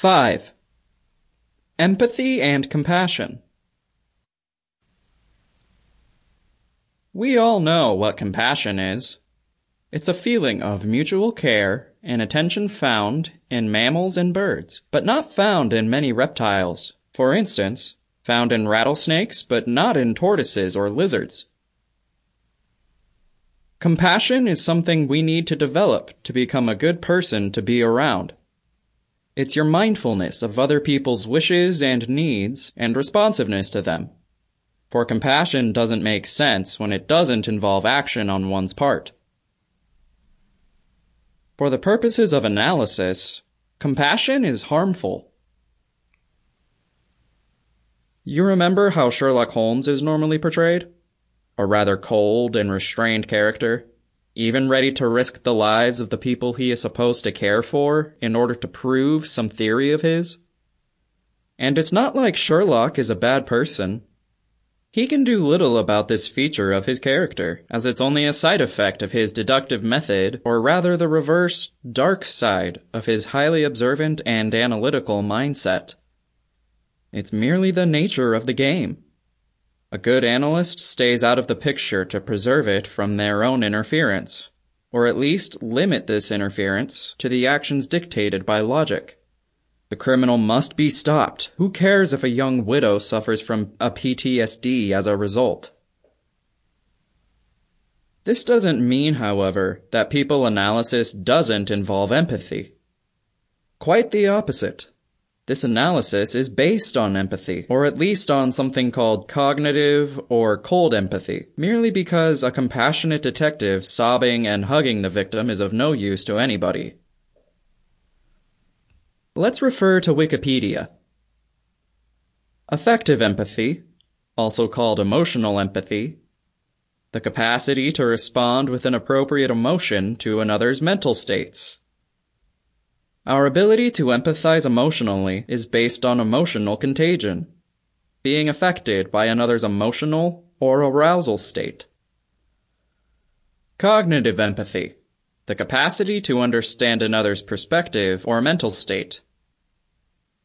5. Empathy and compassion. We all know what compassion is. It's a feeling of mutual care and attention found in mammals and birds, but not found in many reptiles. For instance, found in rattlesnakes, but not in tortoises or lizards. Compassion is something we need to develop to become a good person to be around. It's your mindfulness of other people's wishes and needs and responsiveness to them. For compassion doesn't make sense when it doesn't involve action on one's part. For the purposes of analysis, compassion is harmful. You remember how Sherlock Holmes is normally portrayed? A rather cold and restrained character, even ready to risk the lives of the people he is supposed to care for in order to prove some theory of his? And it's not like Sherlock is a bad person. He can do little about this feature of his character, as it's only a side effect of his deductive method, or rather the reverse, dark side of his highly observant and analytical mindset. It's merely the nature of the game. A good analyst stays out of the picture to preserve it from their own interference, or at least limit this interference to the actions dictated by logic. The criminal must be stopped. Who cares if a young widow suffers from a PTSD as a result? This doesn't mean, however, that people analysis doesn't involve empathy. Quite the opposite. This analysis is based on empathy, or at least on something called cognitive or cold empathy, merely because a compassionate detective sobbing and hugging the victim is of no use to anybody. Let's refer to Wikipedia. Affective empathy, also called emotional empathy, the capacity to respond with an appropriate emotion to another's mental states. Our ability to empathize emotionally is based on emotional contagion, being affected by another's emotional or arousal state. Cognitive empathy, the capacity to understand another's perspective or mental state.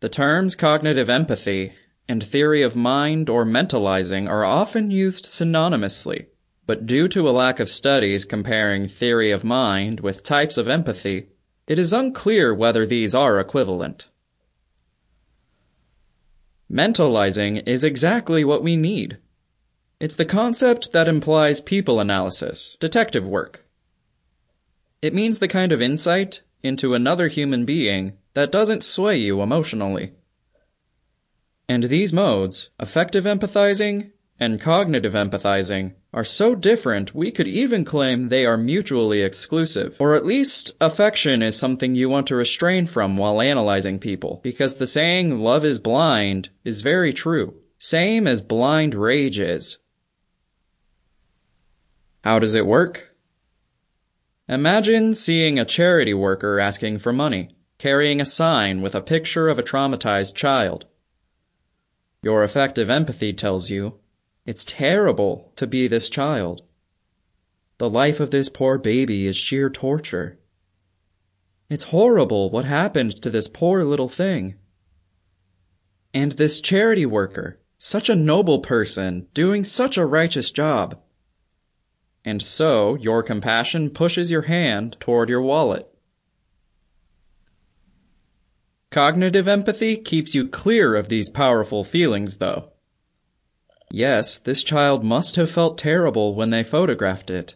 The terms cognitive empathy and theory of mind or mentalizing are often used synonymously, but due to a lack of studies comparing theory of mind with types of empathy, it is unclear whether these are equivalent. Mentalizing is exactly what we need. It's the concept that implies people analysis, detective work. It means the kind of insight into another human being that doesn't sway you emotionally. And these modes, affective empathizing and cognitive empathizing, are so different we could even claim they are mutually exclusive. Or at least affection is something you want to restrain from while analyzing people, because the saying love is blind is very true. Same as blind rage is. How does it work? Imagine seeing a charity worker asking for money, carrying a sign with a picture of a traumatized child. Your affective empathy tells you it's terrible to be this child. The life of this poor baby is sheer torture. It's horrible what happened to this poor little thing. And this charity worker, such a noble person, doing such a righteous job. And so your compassion pushes your hand toward your wallet. Cognitive empathy keeps you clear of these powerful feelings, though. Yes, this child must have felt terrible when they photographed it.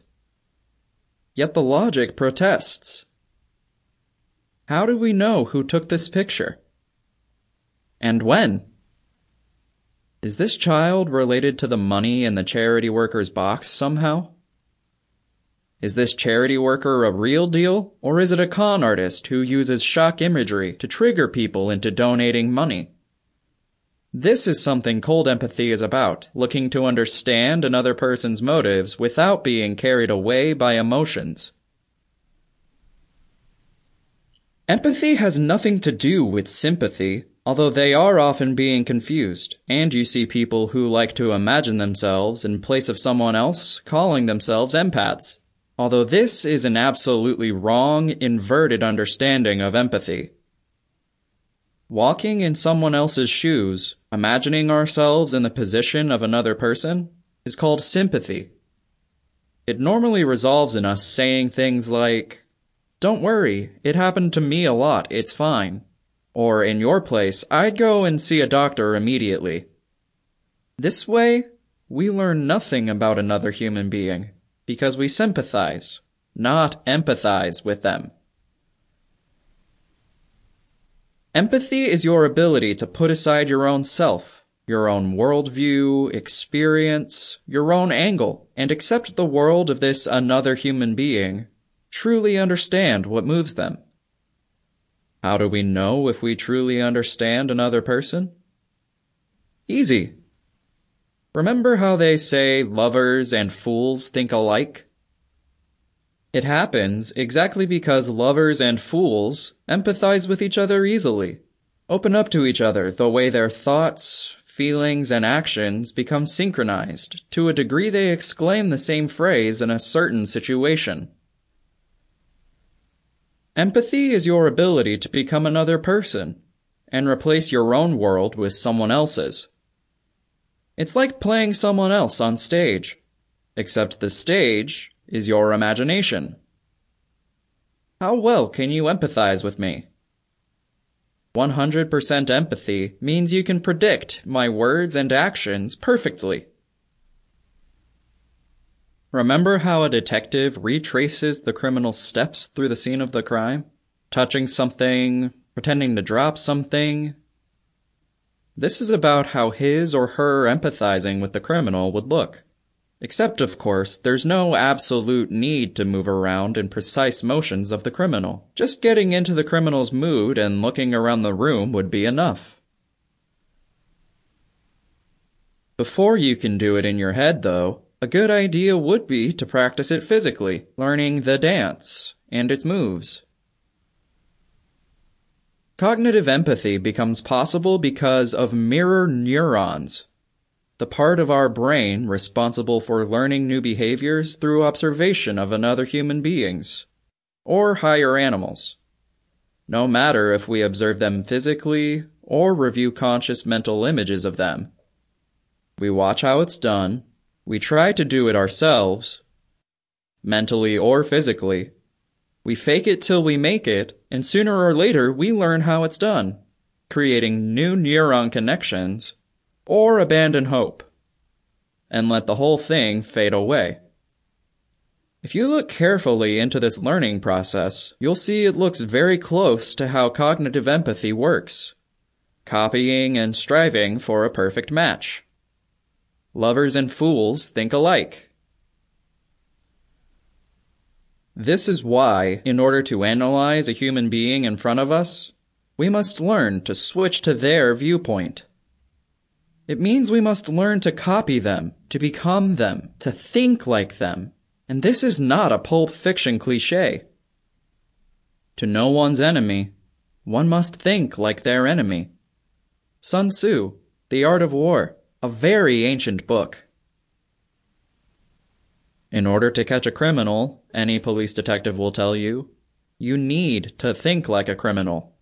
Yet the logic protests. How do we know who took this picture? And when? Is this child related to the money in the charity worker's box somehow? Is this charity worker a real deal, or is it a con artist who uses shock imagery to trigger people into donating money? This is something cold empathy is about, looking to understand another person's motives without being carried away by emotions. Empathy has nothing to do with sympathy, although they are often being confused, and you see people who like to imagine themselves in place of someone else calling themselves empaths. Although this is an absolutely wrong, inverted understanding of empathy. Walking in someone else's shoes, imagining ourselves in the position of another person, is called sympathy. It normally resolves in us saying things like, Don't worry, it happened to me a lot, it's fine. Or in your place, I'd go and see a doctor immediately. This way, we learn nothing about another human being because we sympathize, not empathize with them. Empathy is your ability to put aside your own self, your own worldview, experience, your own angle, and accept the world of this another human being, truly understand what moves them. How do we know if we truly understand another person? Easy. Remember how they say lovers and fools think alike? It happens exactly because lovers and fools empathize with each other easily, open up to each other the way their thoughts, feelings, and actions become synchronized to a degree they exclaim the same phrase in a certain situation. Empathy is your ability to become another person and replace your own world with someone else's. It's like playing someone else on stage, except the stage is your imagination. How well can you empathize with me? 100% empathy means you can predict my words and actions perfectly. Remember how a detective retraces the criminal's steps through the scene of the crime? Touching something, pretending to drop something, this is about how his or her empathizing with the criminal would look. Except, of course, there's no absolute need to move around in precise motions of the criminal. Just getting into the criminal's mood and looking around the room would be enough. Before you can do it in your head, though, a good idea would be to practice it physically, learning the dance and its moves. Cognitive empathy becomes possible because of mirror neurons, the part of our brain responsible for learning new behaviors through observation of another human beings, or higher animals. No matter if we observe them physically or review conscious mental images of them. We watch how it's done, we try to do it ourselves, mentally or physically, we fake it till we make it, and sooner or later we learn how it's done, creating new neuron connections, or abandon hope, and let the whole thing fade away. If you look carefully into this learning process, you'll see it looks very close to how cognitive empathy works, copying and striving for a perfect match. Lovers and fools think alike. This is why, in order to analyze a human being in front of us, we must learn to switch to their viewpoint. It means we must learn to copy them, to become them, to think like them. And this is not a pulp fiction cliche. To know one's enemy, one must think like their enemy. Sun Tzu, The Art of War, a very ancient book. In order to catch a criminal, any police detective will tell you, you need to think like a criminal.